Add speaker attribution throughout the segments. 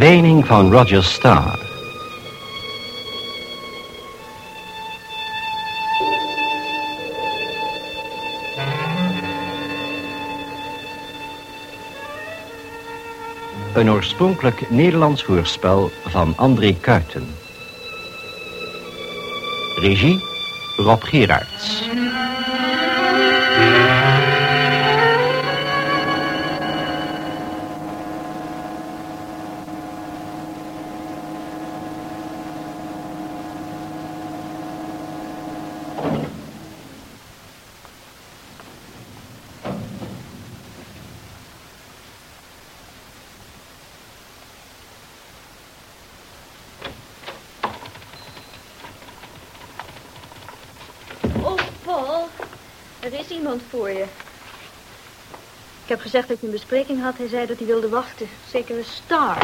Speaker 1: verdwijning van Roger Starr. Een oorspronkelijk Nederlands voorspel van André Kuiten. Regie Rob Gerards.
Speaker 2: Gezegd dat je een bespreking had. Hij zei dat hij wilde wachten. Zeker een star.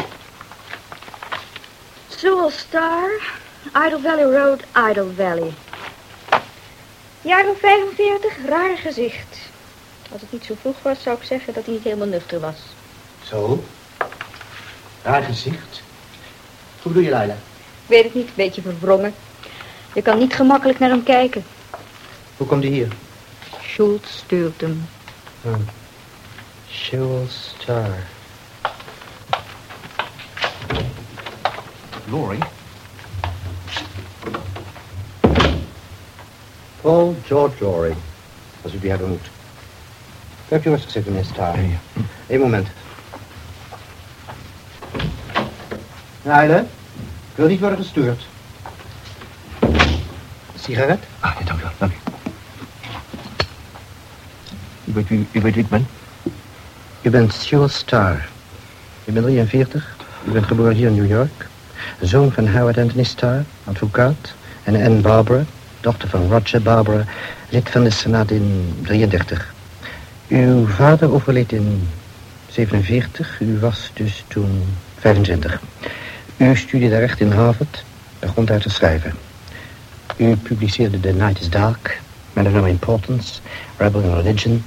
Speaker 2: Sewell Star, Idle Valley Road, Idle Valley. Jaar of 45, raar gezicht. Als het niet zo vroeg was, zou ik zeggen dat hij niet helemaal nuchter was.
Speaker 3: Zo? Raar gezicht? Hoe bedoel je, Leila?
Speaker 2: Ik weet het niet, een beetje verwrongen. Je kan niet gemakkelijk naar hem kijken.
Speaker 3: Hoe komt hij hier?
Speaker 2: Schultz stuurt hem.
Speaker 3: Hmm. Star.
Speaker 1: Laurie?
Speaker 3: Paul George Laurie. Als u die hebben moet. Heb je rustig zitten, meneer Star.
Speaker 1: Ja,
Speaker 3: Eén moment. Heile, ik wil niet worden gestuurd. Sigaret?
Speaker 1: Ah, dank u wel, dank u. U weet wie, u weet wie ik ben?
Speaker 3: U bent Stuart Starr. U bent 43. U bent geboren hier in New York. Zoon van Howard Anthony Starr, advocaat. En Anne Barbara, dochter van Roger Barbara, lid van de Senaat in 33. Uw vader overleed in 47. U was dus toen 25. U studeerde recht in Harvard, begon daar te schrijven. U publiceerde The Night is Dark, Man of No Importance, Rebel in Religion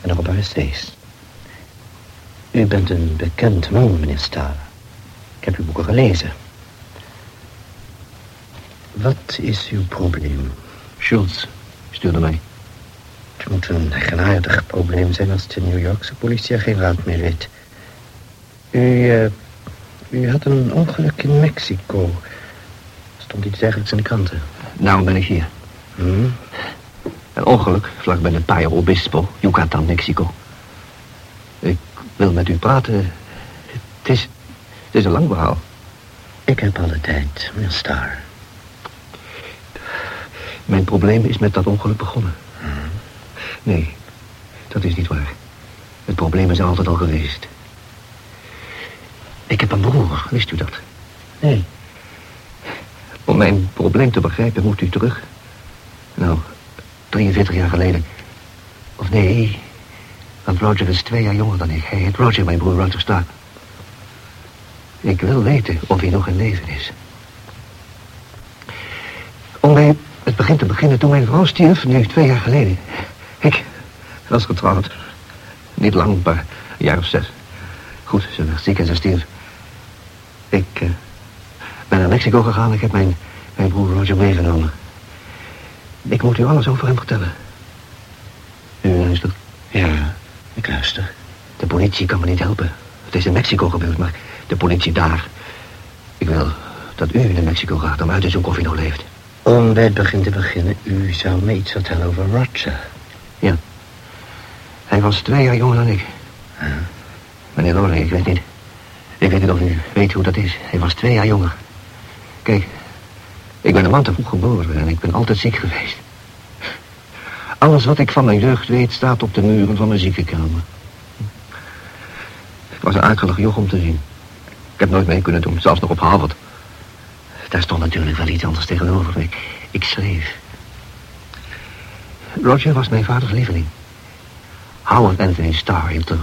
Speaker 3: en paar essays. U bent een bekend man, meneer Starr. Ik heb uw boeken gelezen. Wat is uw probleem?
Speaker 1: Schultz stuurde mij.
Speaker 3: Het moet een eigenaardig probleem zijn als de New Yorkse politie er geen raad meer weet. U, uh, u had een ongeluk in Mexico. Stond iets dergelijks in de kranten.
Speaker 1: Nou ben ik hier.
Speaker 3: Hmm?
Speaker 1: Een ongeluk vlakbij het Payo Obispo, Yucatan, Mexico. Wil met u praten. Het is, het is een lang verhaal.
Speaker 3: Ik heb alle tijd, meneer Star.
Speaker 1: Mijn probleem is met dat ongeluk begonnen.
Speaker 3: Hmm.
Speaker 1: Nee, dat is niet waar. Het probleem is altijd al geweest. Ik heb een broer, wist u dat?
Speaker 3: Nee.
Speaker 1: Om mijn probleem te begrijpen moet u terug. Nou, 43 jaar geleden. Of nee, want Roger is twee jaar jonger dan ik. Hij heet Roger, mijn broer Roger Stark. Ik wil weten of hij nog in leven is. Om bij het begin te beginnen, toen mijn vrouw stierf, nu twee jaar geleden. Ik was getrouwd. Niet lang, maar een jaar of zes. Goed, ze werd ziek en ze stierf. Ik uh, ben naar Mexico gegaan. Ik heb mijn, mijn broer Roger meegenomen. Ik moet u alles over hem vertellen. U luistert?
Speaker 3: Ja, ik luister.
Speaker 1: De politie kan me niet helpen. Het is in Mexico gebeurd, maar de politie daar... Ik wil dat u naar Mexico gaat om uit te zoeken of hij nog leeft.
Speaker 3: Om bij het begin te beginnen, u zou me iets vertellen over Roger.
Speaker 1: Ja. Hij was twee jaar jonger dan ik.
Speaker 3: Ja.
Speaker 1: Meneer Lorry, ik weet niet. Ik weet niet of u weet hoe dat is. Hij was twee jaar jonger. Kijk, ik ben een man te vroeg geboren en ik ben altijd ziek geweest. Alles wat ik van mijn jeugd weet staat op de muren van mijn ziekenkamer. Ik was een akelig joch om te zien. Ik heb nooit mee kunnen doen, zelfs nog op Harvard. Daar stond natuurlijk wel iets anders tegenover. Ik, ik schreef. Roger was mijn vaders lieveling. Howard Anthony Starr hield er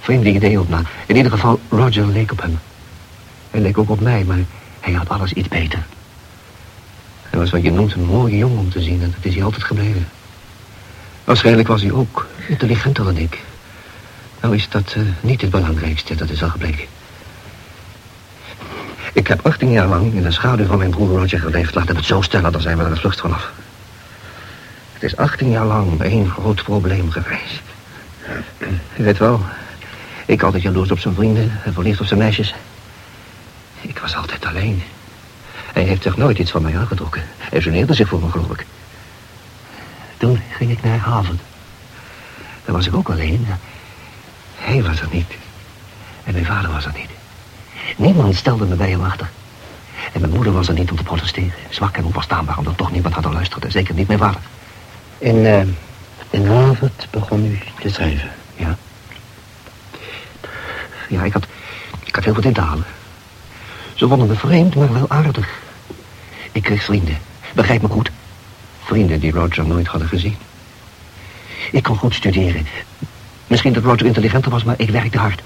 Speaker 1: vreemde ideeën op na. In ieder geval, Roger leek op hem. Hij leek ook op mij, maar hij had alles iets beter. Hij was wat je noemt een mooie jongen om te zien en dat is hij altijd gebleven. Waarschijnlijk was hij ook intelligenter dan ik. Nou is dat uh, niet het belangrijkste, dat is al gebleken. Ik heb 18 jaar lang in de schaduw van mijn broer Roger geleefd. Laten we het zo stellen, dan zijn we er de vlucht vanaf. Het is 18 jaar lang één groot probleem geweest. Je weet wel, ik altijd jaloers op zijn vrienden en verliefd op zijn meisjes. Ik was altijd alleen. Hij heeft zich nooit iets van mij aangetrokken. Hij geneerde zich voor me, geloof ik. Toen ging ik naar Harvard. Daar was ik ook alleen. Hij was er niet. En mijn vader was er niet. Niemand stelde me bij hem achter. En mijn moeder was er niet om te protesteren. Zwak en onverstaanbaar, omdat toch niemand had luisteren. Zeker niet mijn vader.
Speaker 3: In, uh, in Harvard begon u te schrijven?
Speaker 1: Ja. Ja, ik had, ik had heel wat in te halen. Ze vonden me vreemd, maar wel aardig. Ik kreeg vrienden. Begrijp me goed. Vrienden die Roger nooit hadden gezien. Ik kon goed studeren. Misschien dat Roger intelligenter was, maar ik werkte hard.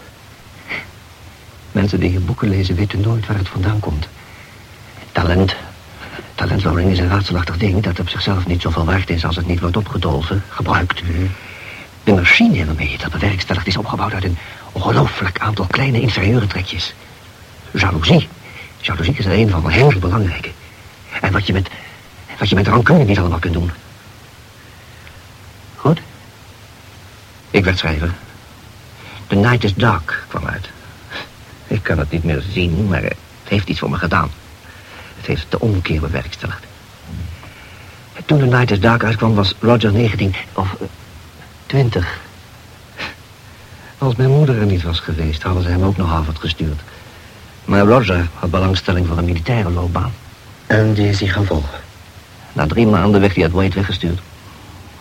Speaker 1: Mensen die hier boeken lezen weten nooit waar het vandaan komt. Talent. Talentloring is een raadselachtig ding dat op zichzelf niet zoveel waard is als het niet wordt opgedolven, gebruikt. De machine waarmee je dat bewerkstelligt is opgebouwd uit een ongelooflijk aantal kleine inferieure trekjes. Jaloezie. Jaloezie is er een van de heel belangrijke. En wat je met, wat je met rancune niet allemaal kunt doen. Goed. Ik werd schrijver. The Night is Dark kwam uit. Ik kan het niet meer zien, maar het heeft iets voor me gedaan. Het heeft de omkeer bewerkstelligd. Toen The Night is Dark uitkwam was Roger 19 of 20. Als mijn moeder er niet was geweest, hadden ze hem ook naar Harvard gestuurd. Maar Roger had belangstelling voor een militaire loopbaan.
Speaker 3: En die is hij gaan volgen?
Speaker 1: Na drie maanden werd hij uit Wade weggestuurd.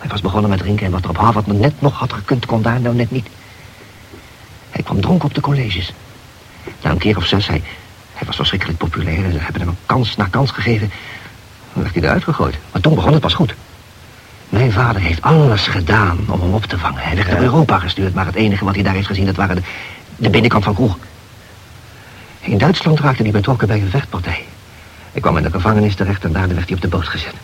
Speaker 1: Hij was begonnen met drinken en wat er op Harvard net nog had gekund, kon daar nou net niet. Hij kwam dronken op de colleges. Na een keer of zes, hij, hij was verschrikkelijk populair. En ze hebben hem een kans na kans gegeven. Dan werd hij eruit gegooid. Maar toen begon het pas goed. Mijn vader heeft alles gedaan om hem op te vangen. Hij werd naar Europa gestuurd, maar het enige wat hij daar heeft gezien... dat waren de, de binnenkant van kroeg. In Duitsland raakte hij betrokken bij een vechtpartij. Ik kwam in de gevangenis terecht en daarna werd hij op de boot gezet.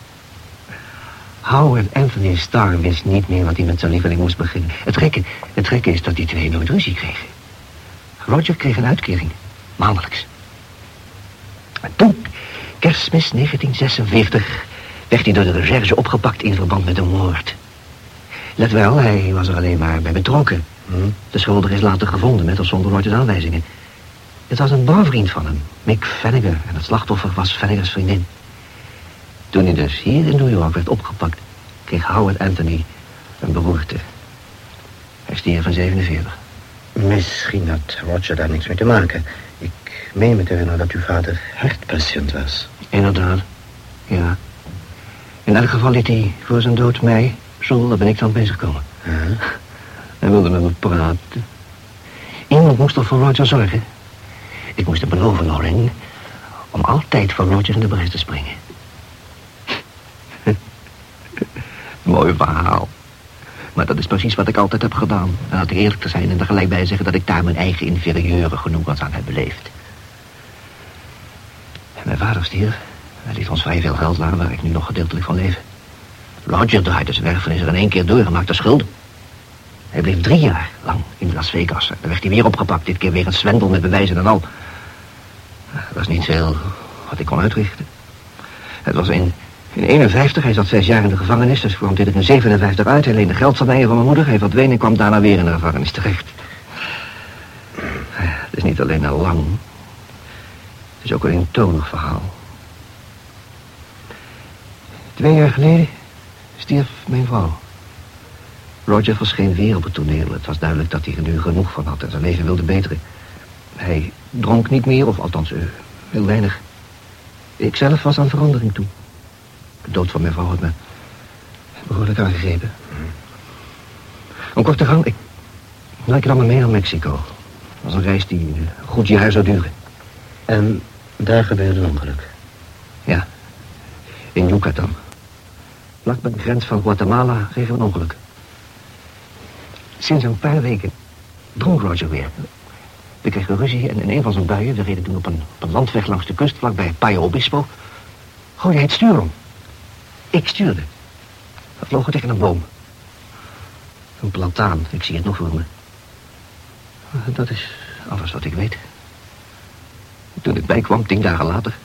Speaker 1: Howard Anthony Starr wist niet meer wat hij met zijn lieveling moest beginnen. Het gekke, het gekke is dat die twee nooit ruzie kregen. Roger kreeg een uitkering, maandelijks. En toen, kerstmis 1946, werd hij door de recherche opgepakt in verband met een moord. Let wel, hij was er alleen maar bij betrokken. Hm? De schuldige is later gevonden, met of zonder Rogers aanwijzingen. Het was een barvriend van hem, Mick Fenniger, en het slachtoffer was Fennigers vriendin. Toen hij dus hier in New York werd opgepakt, kreeg Howard Anthony een beroerte. Hij stierf van 47.
Speaker 3: Misschien had Roger daar niks mee te maken. Ik meen me te herinneren dat uw vader hartpatiënt was.
Speaker 1: Inderdaad, ja. In elk geval liet hij voor zijn dood mij, zonder ben ik dan bezig komen. Hij wilde met me praten. Iemand moest toch voor Roger zorgen. Ik moest hem beloven, Loring, om altijd voor Roger in de bres te springen. Mooi verhaal. Maar dat is precies wat ik altijd heb gedaan. En had ik eerlijk te zijn en er gelijk bij zeggen dat ik daar mijn eigen inferieure genoegens aan heb beleefd. En mijn vader stierf. Hij liet ons vrij veel geld aan waar ik nu nog gedeeltelijk van leef. Roger draaide zijn en is er in één keer doorgemaakt als schulden. Hij bleef drie jaar lang in Las Vegas. Dan werd hij weer opgepakt, dit keer weer een zwendel met bewijzen en al. Dat was niet veel wat ik kon uitrichten. Het was in in 51, hij zat zes jaar in de gevangenis, dus kwam dit in 57 uit. Hij leende geld van mij en van mijn moeder. Hij verdween en kwam daarna weer in de gevangenis terecht. Het is niet alleen een lang. Het is ook een eentonig verhaal. Twee jaar geleden stierf mijn vrouw. Roger verscheen weer op het toneel. Het was duidelijk dat hij er nu genoeg van had en zijn leven wilde beteren. Hij dronk niet meer, of althans uh, heel weinig. Ikzelf was aan verandering toe. De dood van mijn vrouw had me behoorlijk aangegrepen. Om kort te gaan, ik, nou, ik nam me mee naar Mexico. Dat was een reis die een goed jaar zou duren.
Speaker 3: En daar gebeurde een ongeluk?
Speaker 1: Ja, in Yucatan. Vlak bij de grens van Guatemala kregen we een ongeluk. Sinds een paar weken dronk Roger weer. We kregen ruzie en in een van zijn buien, we reden toen op een, op een landweg langs de kust, vlakbij Payo Obispo, gooide hij het stuur om. Ik stuurde. We vlogen tegen een boom. Een plataan, ik zie het nog voor me. Dat is alles wat ik weet. Toen ik bijkwam, tien dagen later...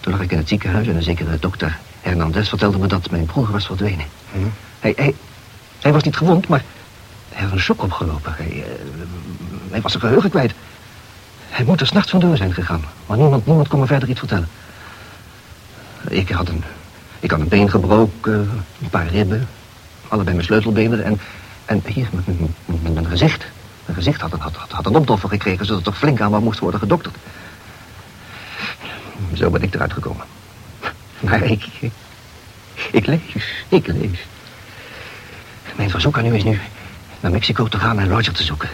Speaker 1: toen lag ik in het ziekenhuis en een zekere dokter Hernandez vertelde me dat mijn broer was verdwenen.
Speaker 3: Hm?
Speaker 1: Hij, hij, hij was niet gewond, maar hij had een shock opgelopen. Hij, eh, hij was zijn geheugen kwijt. Hij moet er s'nachts vandoor zijn gegaan. Maar niemand, niemand kon me verder iets vertellen. Ik had een, ik had een been gebroken, een paar ribben. Allebei mijn sleutelbenen en, en hier, mijn gezicht. Mijn gezicht had, had, had, een opdoffer gekregen, zodat er flink aan wat moest worden gedokterd. Zo ben ik eruit gekomen. Maar ik, ik, ik leef, ik leef. Mijn verzoek aan u is nu naar Mexico te gaan en Roger te zoeken.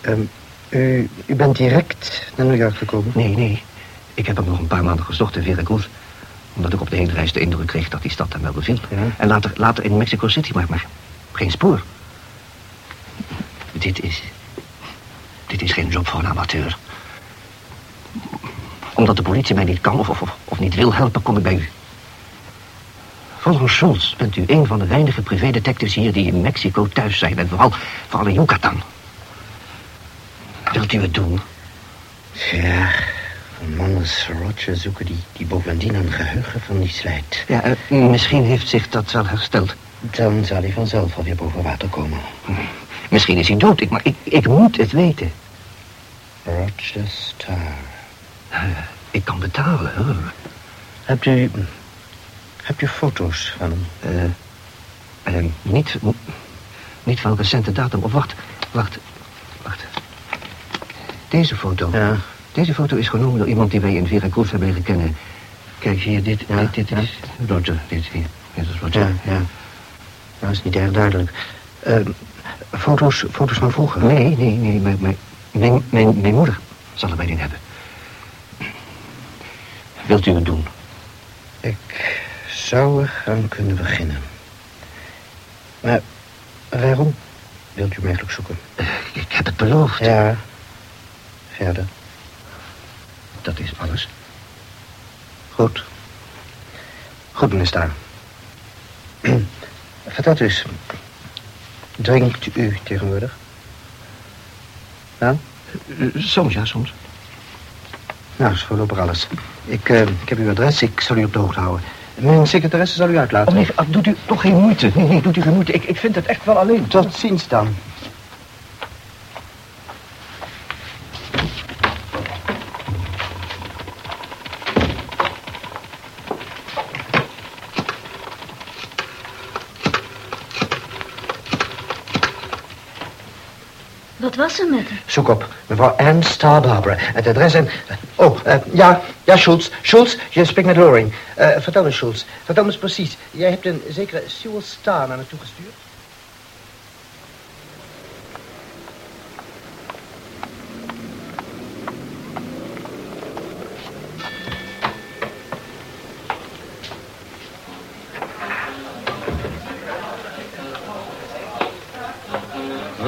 Speaker 3: Ehm, u, u bent direct naar New York gekomen?
Speaker 1: Nee, nee. Ik heb hem nog een paar maanden gezocht in Veracruz. Omdat ik op de heenreis de indruk kreeg dat die stad hem wel beviel.
Speaker 3: Ja.
Speaker 1: En later, later in Mexico City, maar, maar geen spoor. Dit is... Dit is geen job voor een amateur. Omdat de politie mij niet kan of, of, of niet wil helpen, kom ik bij u. Volgens Schultz bent u een van de weinige privédetectives hier die in Mexico thuis zijn. En vooral, vooral in Yucatan. Wilt u het doen?
Speaker 3: Ja, een man als Roger zoeken die, die bovendien een geheugen van niets leidt.
Speaker 1: Ja, eh, misschien heeft zich dat wel hersteld.
Speaker 3: Dan zal hij vanzelf alweer boven water komen.
Speaker 1: Misschien is hij dood, ik, maar ik, ik moet het weten.
Speaker 3: Roger Starr.
Speaker 1: Eh, ik kan betalen, hoor.
Speaker 3: Hebt u... Hebt u foto's van hem?
Speaker 1: Eh, niet, niet van recente datum. Of wacht, wacht, wacht. Deze foto.
Speaker 3: Ja.
Speaker 1: Deze foto is genomen door iemand die wij in Veracruz hebben leren kennen. Kijk hier, dit,
Speaker 3: Ja,
Speaker 1: dit, dit
Speaker 3: ja.
Speaker 1: is Roger. Dit hier. Dit is Roger.
Speaker 3: Ja, ja. Dat is niet erg duidelijk. Ehm, foto's, foto's van vroeger?
Speaker 1: Nee, nee, nee. Mijn, mijn, mijn, mijn, mijn moeder zal er bij in hebben. Wilt u het doen?
Speaker 3: Ik zou er aan kunnen beginnen. Maar waarom wilt u hem eigenlijk zoeken?
Speaker 1: Ik heb het beloofd.
Speaker 3: Ja. Verder.
Speaker 1: Dat is alles.
Speaker 3: Goed. Goed, meneer Staar. Vertelt u eens. Drinkt u tegenwoordig? Ja?
Speaker 1: Eh, Soms, ja, soms.
Speaker 3: Nou, is voorlopig alles. Ik, eh, ik heb uw adres, ik zal u op de hoogte houden. Mijn secretaresse zal u uitlaten.
Speaker 1: Oh, nee, ah, doet u toch geen moeite. Nee, nee, doet u geen moeite. Ik, ik vind het echt wel alleen.
Speaker 3: Tot ziens dan.
Speaker 2: Wat was er met hem?
Speaker 3: Zoek op mevrouw Ann Star Barbara. Het adres en... Oh, eh, ja, ja, Schultz. Schultz, je spreekt met Loring. Eh, vertel me, Schultz. Vertel eens precies. Jij hebt een zekere Sewell Star naar me toegestuurd.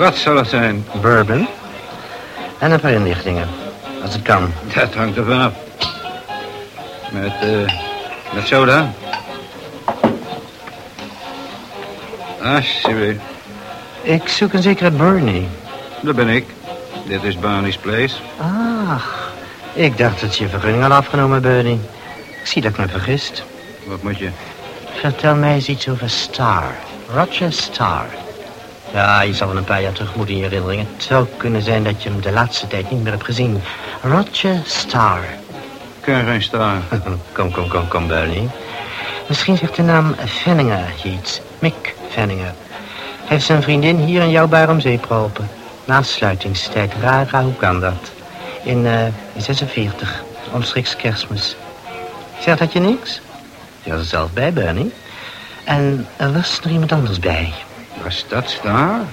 Speaker 4: Wat zal het zijn?
Speaker 3: Bourbon. En een paar inlichtingen. Als het kan.
Speaker 4: Dat hangt er vanaf. Met, eh, met soda? Alsjeblieft,
Speaker 3: Ik zoek een zekere Bernie.
Speaker 4: daar ben ik. Dit is Barney's Place.
Speaker 3: Ach, ik dacht dat je vergunning had afgenomen, Bernie. Ik zie dat ik me vergist.
Speaker 4: Wat moet je?
Speaker 3: Vertel mij eens iets over Star. Roger Star. Ja, je zal wel een paar jaar terug moeten in je herinneringen. Het zou kunnen zijn dat je hem de laatste tijd niet meer hebt gezien. Roger Star.
Speaker 4: Ken geen staan.
Speaker 3: kom, kom, kom, kom, Bernie. Misschien zegt de naam Venninger je iets. Mick Venninger. Hij heeft zijn vriendin hier in jouw bar om zeep geholpen. Na sluitingstijd. Rara, hoe kan dat? In, eh, in 46. Omstreeks kerstmis. Zegt dat je niks? Je was er zelf bij, Bernie. En er was er iemand anders bij.
Speaker 4: Was dat staan?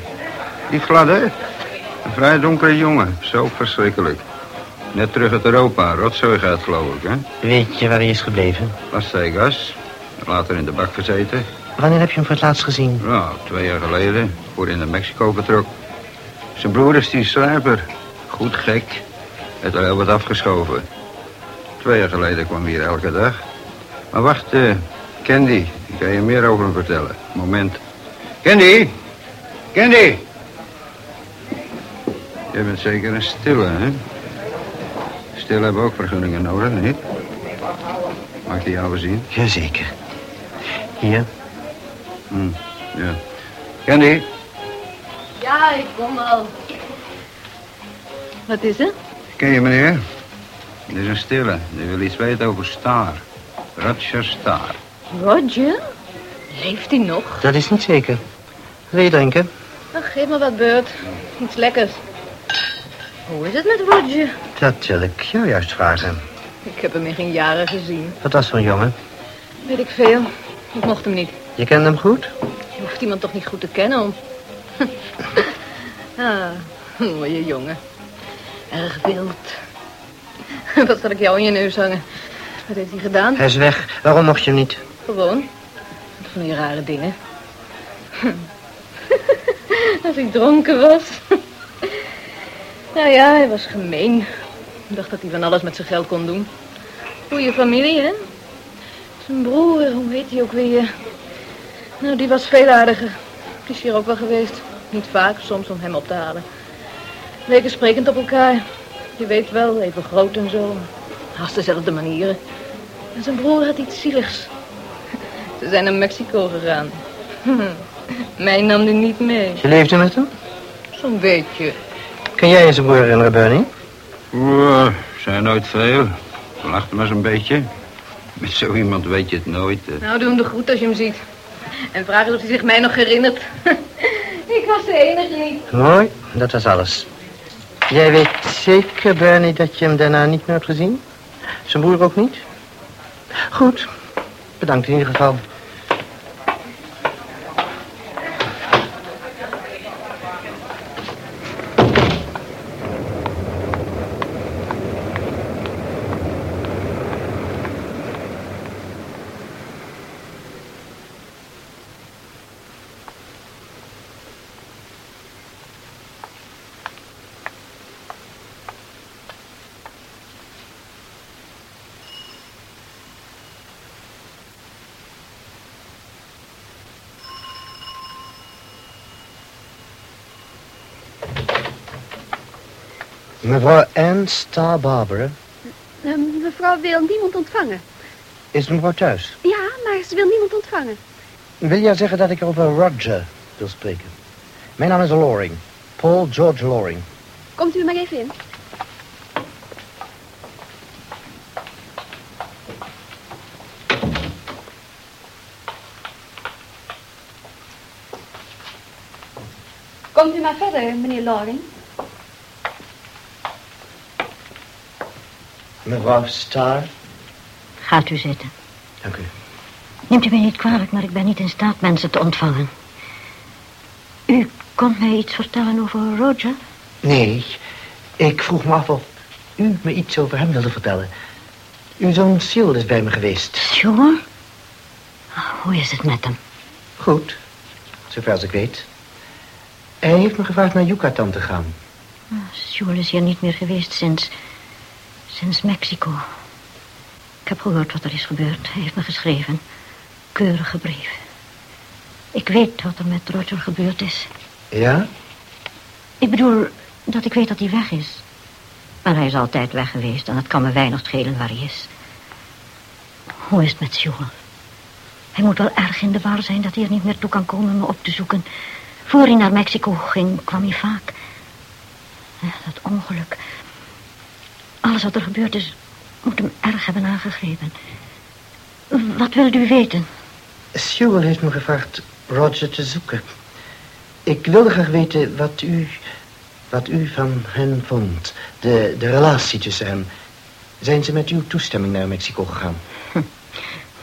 Speaker 4: Die gladde? Een vrij donkere jongen. Zo verschrikkelijk. Net terug uit Europa. Rotzooi gaat, geloof ik, hè?
Speaker 3: Weet je waar hij is gebleven?
Speaker 4: Las Vegas. Later in de bak gezeten.
Speaker 3: Wanneer heb je hem voor het laatst gezien?
Speaker 4: Nou, twee jaar geleden. Voor in de Mexico vertrok. Zijn broer is die schrijver. Goed gek. Het er heel wat afgeschoven. Twee jaar geleden kwam hij hier elke dag. Maar wacht, eh, Candy. Ik kan je meer over hem vertellen. Moment. Candy! Candy! Jij bent zeker een stille, hè? stil hebben ook vergunningen nodig, niet? Mag ik die jou zien?
Speaker 3: Jazeker. Hier.
Speaker 4: Hm, ja. Candy,
Speaker 5: Ja, ik kom al. Wat is er?
Speaker 4: ken je meneer? Dit is een stille. Die wil iets weten over Star. Roger Star.
Speaker 5: Roger? Leeft hij nog?
Speaker 3: Dat is niet zeker. Wil je drinken?
Speaker 5: Ach, geef me wat beurt. Iets lekkers. Hoe is het met Roger?
Speaker 3: Dat wil ik jou juist vragen.
Speaker 5: Ik heb hem in geen jaren gezien.
Speaker 3: Wat was een jongen?
Speaker 5: Weet ik veel. Ik mocht hem niet.
Speaker 3: Je kent hem goed?
Speaker 5: Je hoeft iemand toch niet goed te kennen om... ah, mooie jongen. Erg wild. Wat zal ik jou in je neus hangen? Wat heeft hij gedaan?
Speaker 3: Hij is weg. Waarom mocht je hem niet?
Speaker 5: Gewoon. Van die rare dingen. Als ik dronken was. nou ja, hij was gemeen. Ik dacht dat hij van alles met zijn geld kon doen. Goeie familie, hè? Zijn broer, hoe heet hij ook weer? Nou, die was veel aardiger. Die is hier ook wel geweest. Niet vaak, soms om hem op te halen. Leken sprekend op elkaar. Je weet wel, even groot en zo. Haast dezelfde manieren. En zijn broer had iets zieligs. Ze zijn naar Mexico gegaan. Mij nam die niet mee.
Speaker 3: Je leefde met hem?
Speaker 5: Zo'n beetje.
Speaker 3: Kun jij je zijn broer herinneren, Bernie?
Speaker 4: Oeh, zijn nooit veel. Lacht maar eens een beetje. Met zo iemand weet je het nooit. eh.
Speaker 5: Nou, doe hem de groet als je hem ziet. En vraag eens of hij zich mij nog herinnert. ik was de enige niet.
Speaker 3: Mooi, dat was alles. Jij weet zeker, Bernie, dat je hem daarna niet meer hebt gezien? Zijn broer ook niet? Goed, bedankt in ieder geval. Mevrouw Ann Star Barbara,
Speaker 6: Eh, mevrouw wil niemand ontvangen.
Speaker 3: is mevrouw thuis?
Speaker 6: Ja, maar ze wil niemand ontvangen.
Speaker 3: Wil jij zeggen dat ik over Roger wil spreken? Mijn naam is Loring. Paul George Loring.
Speaker 6: Komt u maar even in. Komt u maar verder, meneer Loring.
Speaker 3: Mevrouw Star.
Speaker 7: Gaat u zitten.
Speaker 3: Dank u.
Speaker 7: Neemt u mij niet kwalijk, maar ik ben niet in staat mensen te ontvangen. U komt mij iets vertellen over Roger?
Speaker 3: Nee, ik vroeg me af of u me iets over hem wilde vertellen. Uw zoon Sil is bij me geweest.
Speaker 7: Sure? Hoe is het met hem?
Speaker 3: Goed, zover als ik weet. Hij heeft me gevraagd naar Yucatan te gaan.
Speaker 7: Sjoerd is hier niet meer geweest sinds... sinds Mexico. Ik heb gehoord wat er is gebeurd. Hij heeft me geschreven. Keurige brief. Ik weet wat er met Roger gebeurd is.
Speaker 3: Ja?
Speaker 7: Ik bedoel dat ik weet dat hij weg is. Maar hij is altijd weg geweest en het kan me weinig schelen waar hij is. Hoe is het met Sjoerd? Hij moet wel erg in de war zijn dat hij er niet meer toe kan komen me op te zoeken. Voor hij naar Mexico ging, kwam hij vaak. Ja, dat ongeluk. Alles wat er gebeurd is, moet hem erg hebben aangegrepen. Wat wilt u weten?
Speaker 3: Sewell heeft me gevraagd Roger te zoeken. Ik wilde graag weten wat u, wat u van hen vond. De, de relatie tussen hen. Zijn ze met uw toestemming naar Mexico gegaan?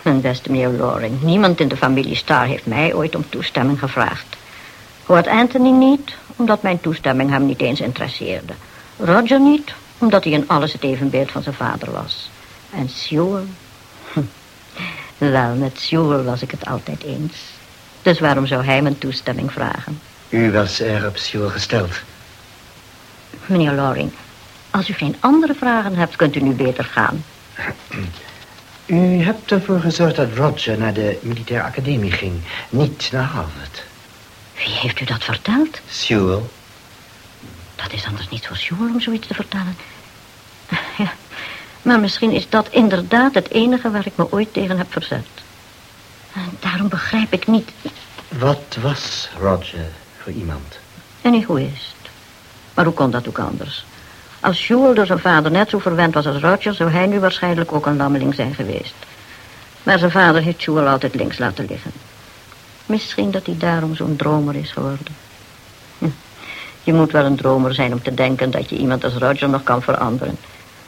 Speaker 7: Mijn beste meneer Loring, niemand in de familie Star heeft mij ooit om toestemming gevraagd. Hoort Anthony niet, omdat mijn toestemming hem niet eens interesseerde. Roger niet, omdat hij in alles het evenbeeld van zijn vader was. En Sewell? Hm. Wel, met Sewell was ik het altijd eens. Dus waarom zou hij mijn toestemming vragen?
Speaker 3: U was erg op Sewell gesteld.
Speaker 7: Meneer Loring, als u geen andere vragen hebt, kunt u nu beter gaan.
Speaker 3: U hebt ervoor gezorgd dat Roger naar de militaire academie ging. Niet naar Harvard.
Speaker 7: Wie heeft u dat verteld?
Speaker 3: Sewell.
Speaker 7: Dat is anders niet voor Sewell om zoiets te vertellen. Ja, Maar misschien is dat inderdaad het enige waar ik me ooit tegen heb verzet. En daarom begrijp ik niet...
Speaker 3: Wat was Roger voor iemand?
Speaker 7: Een egoïst. Maar hoe kon dat ook anders? Als Jules door zijn vader net zo verwend was als Roger... zou hij nu waarschijnlijk ook een lammeling zijn geweest. Maar zijn vader heeft Jules altijd links laten liggen. Misschien dat hij daarom zo'n dromer is geworden. Je moet wel een dromer zijn om te denken dat je iemand als Roger nog kan veranderen.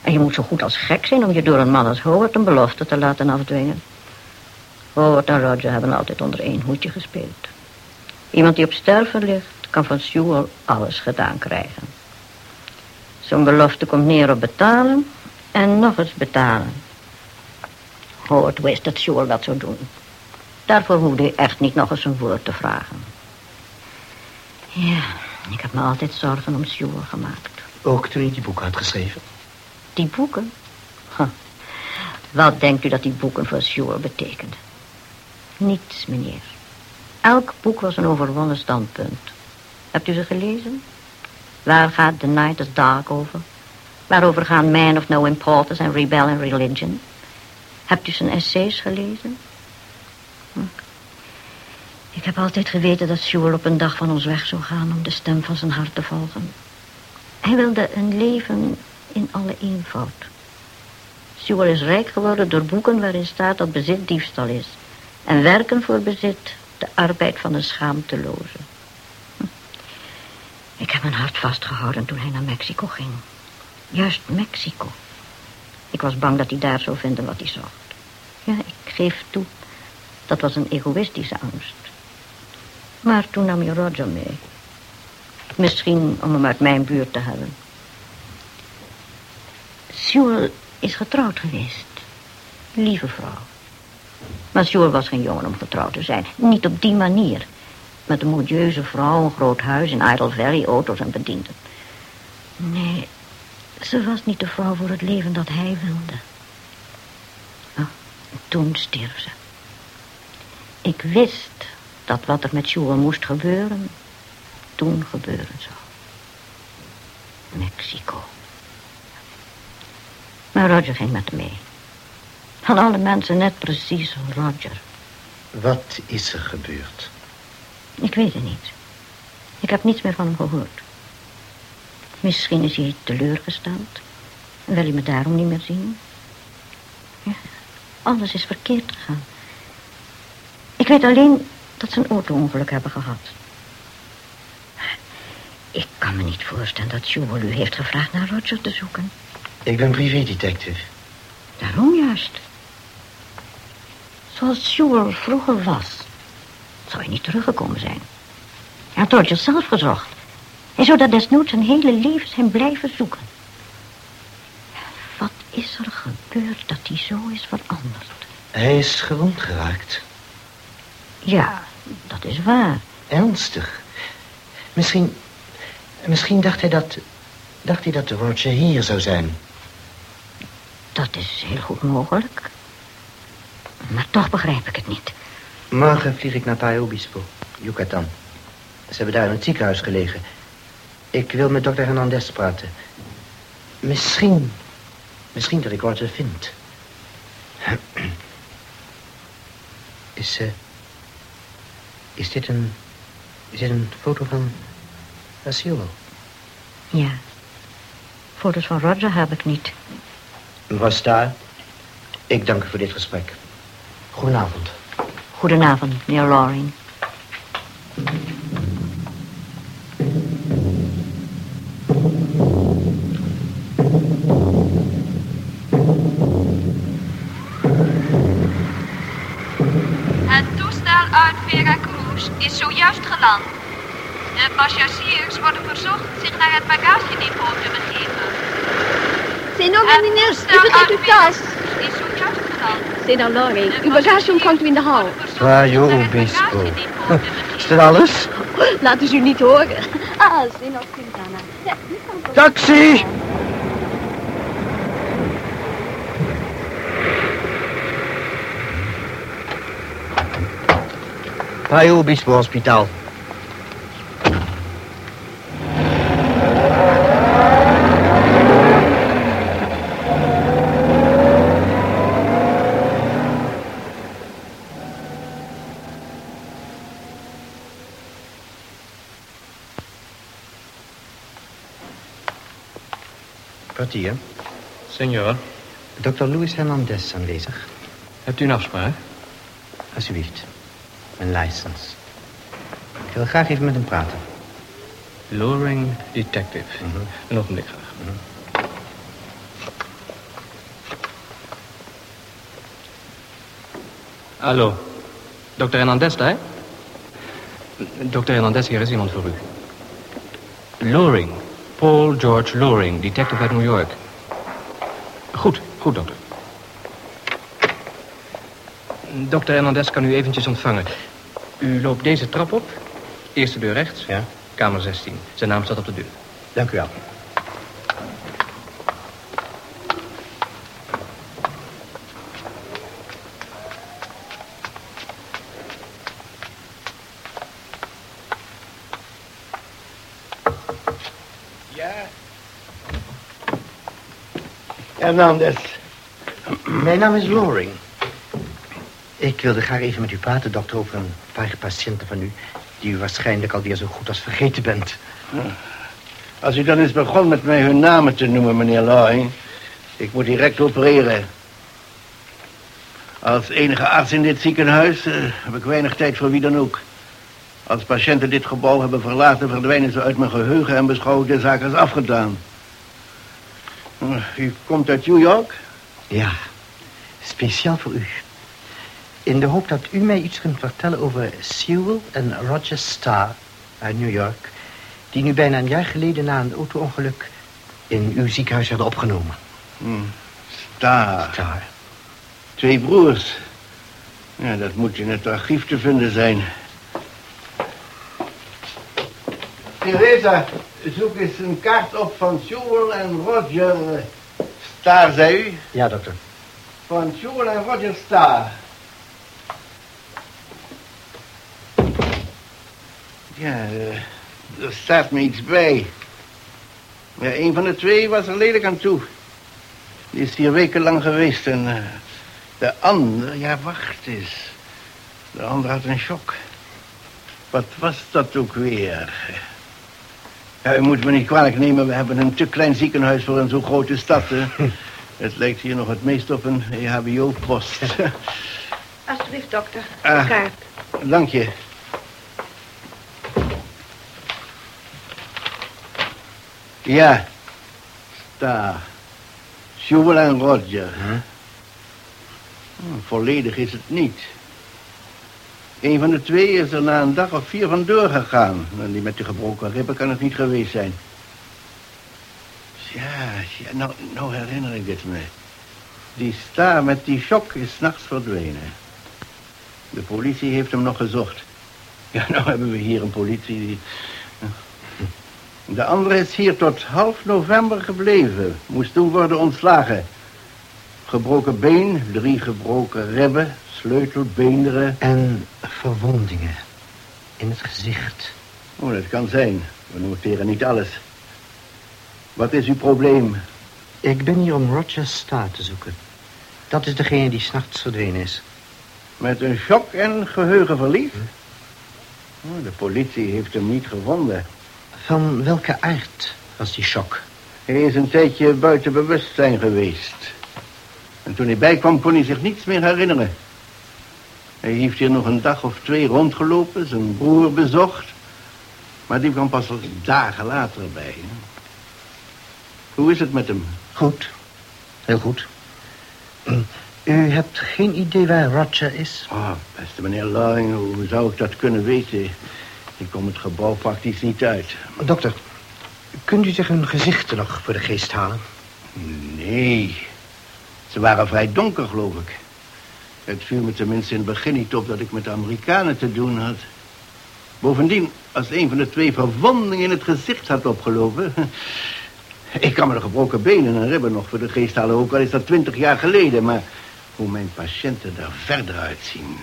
Speaker 7: En je moet zo goed als gek zijn om je door een man als Howard een belofte te laten afdwingen. Howard en Roger hebben altijd onder één hoedje gespeeld. Iemand die op sterven ligt, kan van Sewell alles gedaan krijgen. Zo'n belofte komt neer op betalen en nog eens betalen. Howard wist dat Sewell dat zou doen. Daarvoor hoefde hij echt niet nog eens een woord te vragen. Ja, ik heb me altijd zorgen om Sewell gemaakt.
Speaker 3: Ook toen hij die boek had geschreven?
Speaker 7: Die boeken? Huh. Wat denkt u dat die boeken voor Sewell betekenden? Niets, meneer. Elk boek was een overwonnen standpunt. Hebt u ze gelezen? Waar gaat The Night is Dark over? Waarover gaan Man of No Importance en Rebel and Religion? Hebt u zijn essays gelezen? Ik heb altijd geweten dat Sewell op een dag van ons weg zou gaan... om de stem van zijn hart te volgen. Hij wilde een leven in alle eenvoud. Sewell is rijk geworden door boeken waarin staat dat bezit diefstal is. En werken voor bezit de arbeid van een schaamteloze. Hm. Ik heb mijn hart vastgehouden toen hij naar Mexico ging. Juist Mexico. Ik was bang dat hij daar zou vinden wat hij zocht. Ja, ik geef toe. Dat was een egoïstische angst. Maar toen nam je Roger mee. Misschien om hem uit mijn buurt te hebben. Sewell is getrouwd geweest. Lieve vrouw. Maar Sewell was geen jongen om getrouwd te zijn. Niet op die manier. Met een modieuze vrouw, een groot huis in Idle Valley, auto's en bedienden. Nee, ze was niet de vrouw voor het leven dat hij wilde. Oh, toen stierf ze. Ik wist dat wat er met Sewell moest gebeuren, toen gebeuren zou. Mexico. Maar Roger ging met mee. Van alle mensen net precies Roger.
Speaker 3: Wat is er gebeurd?
Speaker 7: Ik weet het niet. Ik heb niets meer van hem gehoord. Misschien is hij teleurgesteld. En wil hij me daarom niet meer zien. Ja, alles is verkeerd gegaan. Ik weet alleen dat ze een auto-ongeluk hebben gehad. Ik kan me niet voorstellen dat Jewel u heeft gevraagd naar Roger te zoeken.
Speaker 3: Ik ben privédetective.
Speaker 7: Daarom juist. Zoals Jewel vroeger was, zou hij niet teruggekomen zijn. Hij had Roger zelf gezocht. Hij zou dat desnoods zijn hele leven zijn blijven zoeken. Wat is er gebeurd dat hij zo is veranderd?
Speaker 3: Hij is gewond geraakt.
Speaker 7: Ja, dat is waar.
Speaker 3: Ernstig. Misschien... Misschien dacht hij dat... Dacht hij dat Roger hier zou zijn.
Speaker 7: Dat is heel goed mogelijk. Maar toch begrijp ik het niet.
Speaker 3: Morgen vlieg ik naar Payo Obispo, Yucatan. Ze hebben daar in het ziekenhuis gelegen. Ik wil met dokter Hernandez praten. Misschien... Misschien dat ik Roger vind. Is, uh, is dit een... Is dit een foto van... Asiolo?
Speaker 7: Ja. Foto's van Roger heb ik niet.
Speaker 3: Mevrouw Staar, ik dank u voor dit gesprek. Goedenavond.
Speaker 7: Goedenavond, meneer Loring.
Speaker 8: Is zojuist geland. De passagiers worden verzocht zich naar het bagagedepot te begeven.
Speaker 6: Senor meneer, u vergeet uw tas.
Speaker 8: is zojuist geland.
Speaker 6: Senor Loring, uw bagage ontvangt u in de hal.
Speaker 3: Payo Obispo. Is dat alles?
Speaker 6: Laat u u niet horen. Ah, Senor Quintana.
Speaker 3: Taxi! Bayou Bispo Hospital. Kwartier.
Speaker 9: Senor.
Speaker 3: Dr. Luis Hernandez aanwezig.
Speaker 9: Hebt u een afspraak?
Speaker 3: Alsjeblieft. Mijn license. Ik wil graag even met hem praten.
Speaker 9: Loring Detective. Een ogenblik graag. Hallo. Dr. Hernandez daar? Dr. Hernandez, hier is iemand voor u. Loring. Paul George Loring, detective uit New York. Goed, goed, dokter. Dr. Hernandez kan u eventjes ontvangen. U loopt deze trap op. Eerste deur rechts.
Speaker 3: Ja.
Speaker 9: Kamer 16. Zijn naam staat op de deur.
Speaker 3: Dank u wel.
Speaker 10: Ja. Hernandez.
Speaker 3: Mijn naam is Loring. Ik wilde graag even met u praten, dokter, over een paar patiënten van u... die u waarschijnlijk alweer zo goed als vergeten bent.
Speaker 10: Als u dan eens begon met mij hun namen te noemen, meneer Loring. Ik moet direct opereren. Als enige arts in dit ziekenhuis eh, heb ik weinig tijd voor wie dan ook. Als patiënten dit gebouw hebben verlaten, verdwijnen ze uit mijn geheugen en beschouw ik de zaak als afgedaan. Eh, U komt uit New York?
Speaker 3: Ja, speciaal voor u. In de hoop dat u mij iets kunt vertellen over Sewell en Roger Starr uit New York... die nu bijna een jaar geleden na een auto-ongeluk in uw ziekenhuis werden opgenomen.
Speaker 10: Hm. Starr.
Speaker 3: Starr.
Speaker 10: Twee broers. Ja, dat moet in het archief te vinden zijn. Theresa, zoek eens een kaart op van Sewell en Roger Starr, zei u?
Speaker 3: Ja, dokter.
Speaker 10: Van Sewell en Roger Starr. Ja, eh, er staat me iets bij. Ja, een van de twee was er lelijk aan toe. Die is hier wekenlang geweest en eh, de ander, ja, wacht eens. De ander had een shock. Wat was dat ook weer? Ja, u moet me niet kwalijk nemen, we hebben een te klein ziekenhuis voor een zo grote stad. Hè? Het lijkt hier nog het meest op een EHBO-post.
Speaker 2: Alsjeblieft, dokter.
Speaker 10: Ah.
Speaker 2: De kaart.
Speaker 10: Dank je. Ja, daar. Sewell en Roger. Hm, volledig is het niet. Een van de twee is er na een dag of vier vandoor gegaan. En die met de gebroken ribben kan het niet geweest zijn. Ja, ja nou, nou herinner ik het me. Die staar met die shock is s'nachts verdwenen. De politie heeft hem nog gezocht. Ja, nou hebben we hier een politie die... De andere is hier tot half november gebleven. Moest toen worden ontslagen. Gebroken been, drie gebroken ribben, sleutelbeenderen.
Speaker 3: En verwondingen in het gezicht.
Speaker 10: Oh, dat kan zijn. We noteren niet alles. Wat is uw probleem?
Speaker 3: Ik ben hier om Roger Starr te zoeken. Dat is degene die s'nachts verdwenen is.
Speaker 10: Met een shock en geheugenverlies? Oh, de politie heeft hem niet gevonden.
Speaker 3: Van welke aard was die shock?
Speaker 10: Hij is een tijdje buiten bewustzijn geweest. En toen hij bijkwam kon hij zich niets meer herinneren. Hij heeft hier nog een dag of twee rondgelopen, zijn broer bezocht. Maar die kwam pas al dagen later bij. Hoe is het met hem?
Speaker 3: Goed. Heel goed. U hebt geen idee waar Roger is?
Speaker 10: Oh, beste meneer Loring, hoe zou ik dat kunnen weten? Ik kom het gebouw praktisch niet uit.
Speaker 3: Dokter, kunt u zich hun gezichten nog voor de geest halen?
Speaker 10: Nee, ze waren vrij donker, geloof ik. Het viel me tenminste in het begin niet op dat ik met de Amerikanen te doen had. Bovendien, als een van de twee verwondingen in het gezicht had opgelopen... Ik kan me de gebroken benen en ribben nog voor de geest halen, ook al is dat twintig jaar geleden. Maar hoe mijn patiënten er verder uitzien...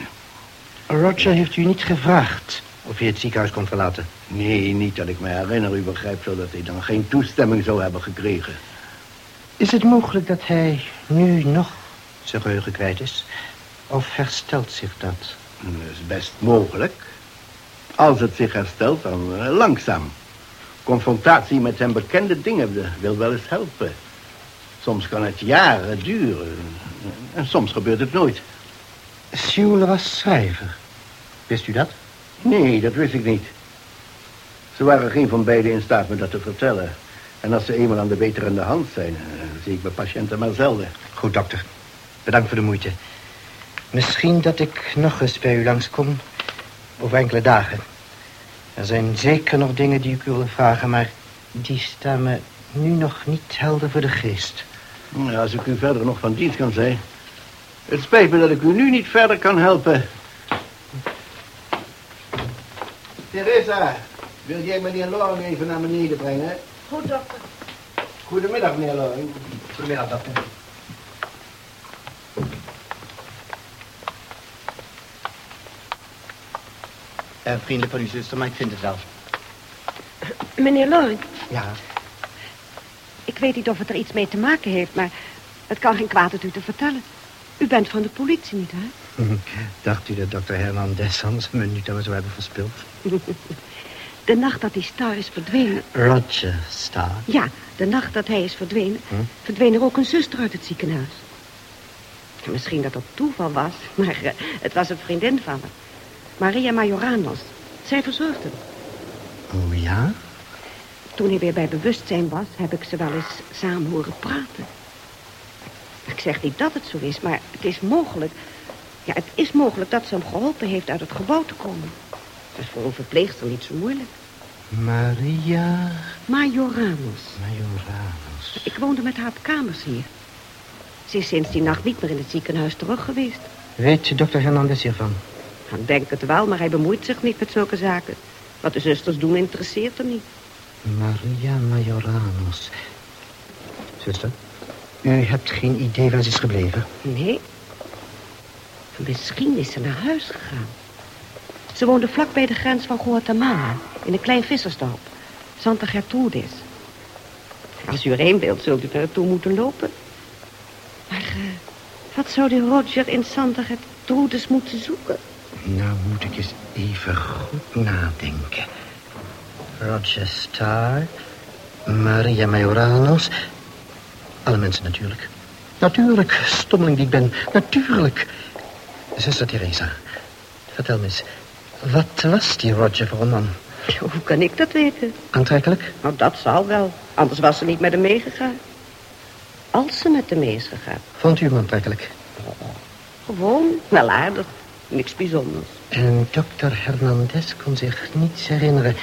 Speaker 3: Roger heeft u niet gevraagd of hij het ziekenhuis kon verlaten?
Speaker 10: Nee, niet dat ik me herinner. U begrijpt wel dat hij dan geen toestemming zou hebben gekregen.
Speaker 3: Is het mogelijk dat hij nu nog zijn geheugen kwijt is? Of herstelt zich dat?
Speaker 10: Dat is best mogelijk. Als het zich herstelt, dan eh, langzaam. Confrontatie met zijn bekende dingen wil wel eens helpen. Soms kan het jaren duren. En soms gebeurt het nooit.
Speaker 3: Sewell was schrijver. Wist u dat?
Speaker 10: Nee, dat wist ik niet. Ze waren geen van beiden in staat me dat te vertellen. En als ze eenmaal aan de beterende hand zijn, eh, zie ik mijn patiënten maar zelden.
Speaker 3: Goed, dokter. Bedankt voor de moeite. Misschien dat ik nog eens bij u langskom over enkele dagen. Er zijn zeker nog dingen die ik u wil vragen, maar die staan me nu nog niet helder voor de geest.
Speaker 10: Als ik u verder nog van dienst kan zijn. Het spijt me dat ik u nu niet verder kan helpen. Teresa, wil jij meneer Loring even naar beneden brengen?
Speaker 7: Goed, dokter.
Speaker 10: Goedemiddag, meneer Loring.
Speaker 3: Goedemiddag, dokter. Uh, vrienden van uw zuster, maar ik vind het wel.
Speaker 11: Meneer Loring,
Speaker 3: Ja,
Speaker 11: ik weet niet of het er iets mee te maken heeft, maar het kan geen kwaad het u te vertellen. U bent van de politie niet, hè?
Speaker 3: Dacht u dat dokter Hernandez anders een minuut aan zou hebben verspild?
Speaker 11: De nacht dat die Star is verdwenen...
Speaker 3: Roger Starr.
Speaker 11: Ja, de nacht dat hij is verdwenen...
Speaker 3: Hm?
Speaker 11: verdween er ook een zuster uit het ziekenhuis. Misschien dat dat toeval was, maar eh, het was een vriendin van me. Maria Majoranos. Zij verzorgde hem.
Speaker 3: Oh ja?
Speaker 11: Toen hij weer bij bewustzijn was, heb ik ze wel eens samen horen praten. Ik zeg niet dat het zo is, maar het is mogelijk... Ja, het is mogelijk dat ze hem geholpen heeft uit het gebouw te komen. Dat is voor een verpleegster niet zo moeilijk.
Speaker 3: Maria
Speaker 11: Majoranos.
Speaker 3: Majoranos.
Speaker 11: Ik woonde met haar op kamers hier. Ze is sinds die nacht niet meer in het ziekenhuis terug geweest.
Speaker 3: Weet dokter Hernandez hiervan?
Speaker 11: Ik denk het wel, maar hij bemoeit zich niet met zulke zaken. Wat de zusters doen interesseert hem niet.
Speaker 3: Maria Majoranos. Zuster, u hebt geen idee waar ze is gebleven?
Speaker 11: Nee. Misschien is ze naar huis gegaan. Ze woonde vlak bij de grens van Guatemala. In een klein vissersdorp. Santa Gertrudis. Als u erheen wilt, zult u er naartoe moeten lopen. Maar eh, wat zou die Roger in Santa Gertrudis moeten zoeken?
Speaker 3: Nou moet ik eens even goed nadenken. Roger Starr, Maria Majoranos. Alle mensen natuurlijk. Natuurlijk, stommeling die ik ben. Natuurlijk. Zuster Teresa, vertel me eens. Wat was die Roger voor een man?
Speaker 11: Hoe kan ik dat weten?
Speaker 3: Aantrekkelijk?
Speaker 11: Nou, dat zal wel. Anders was ze niet met hem meegegaan. Als ze met hem mee is gegaan.
Speaker 3: Vond u hem aantrekkelijk?
Speaker 11: Gewoon, wel aardig. Niks bijzonders.
Speaker 3: En dokter Hernandez kon zich niets herinneren.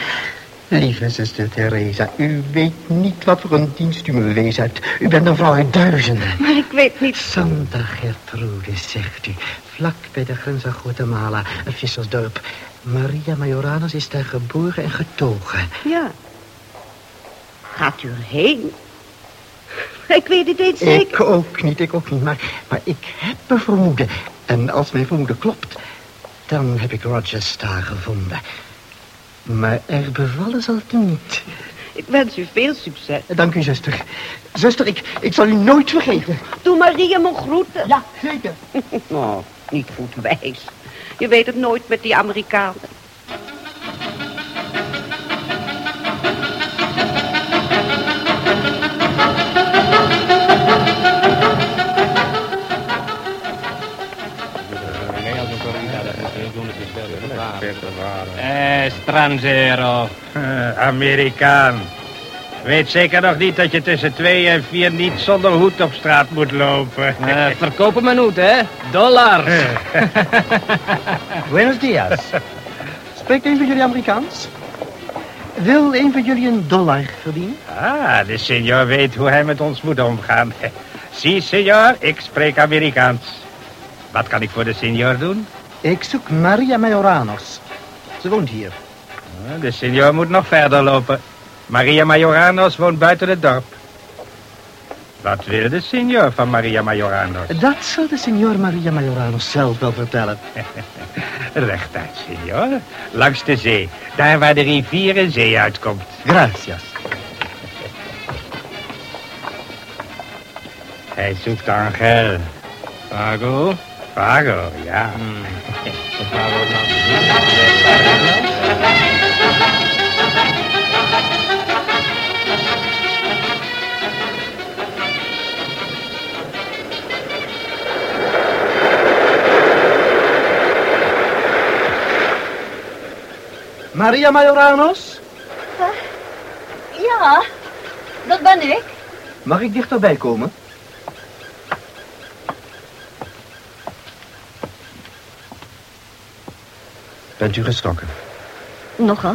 Speaker 3: Lieve zuster Teresa, u weet niet wat voor een dienst u me bewezen hebt. U bent een vrouw uit duizenden.
Speaker 11: Maar ik weet niet...
Speaker 3: Santa Gertrude, zegt u. Vlak bij de grens van Guatemala, een vissersdorp. Maria Majoranos is daar geboren en getogen.
Speaker 11: Ja. Gaat u erheen? Ik weet het niet zeker.
Speaker 3: Ik ook niet, ik ook niet. Maar, maar ik heb een vermoeden. En als mijn vermoeden klopt, dan heb ik Roger Starr gevonden. Maar er bevallen zal het niet.
Speaker 11: Ik wens u veel succes.
Speaker 3: Dank u, zuster. Zuster, ik, ik zal u nooit vergeten.
Speaker 11: Doe Maria mijn groeten.
Speaker 3: Ja, zeker.
Speaker 11: Oh, niet goed wijs. Je weet het nooit met die Amerikanen.
Speaker 12: Eh, Stranzero. Amerikaan. Weet zeker nog niet dat je tussen twee en vier niet zonder hoed op straat moet lopen.
Speaker 9: Eh, verkopen mijn hoed, hè? Dollars.
Speaker 3: Buenos dias. Spreekt een van jullie Amerikaans? Wil een van jullie een dollar verdienen?
Speaker 12: Ah, de senor weet hoe hij met ons moet omgaan. Si, senor, ik spreek Amerikaans. Wat kan ik voor de senor doen?
Speaker 3: Ik zoek Maria Majoranos. Ze woont hier.
Speaker 12: Ah, De senor moet nog verder lopen. Maria Majoranos woont buiten het dorp. Wat wil de senor van Maria Majoranos?
Speaker 3: Dat zal de signor Maria Majoranos zelf wel vertellen.
Speaker 12: Rechtuit, senor. Langs de zee. Daar waar de rivier en zee uitkomt.
Speaker 3: Gracias.
Speaker 12: Hij zoekt Angel.
Speaker 9: Pago.
Speaker 12: Fargo, ja.
Speaker 3: Maria Majoranos?
Speaker 2: Eh, ja, dat ben ik.
Speaker 3: Mag ik dichterbij komen? Bent u geschrokken?
Speaker 13: Nogal.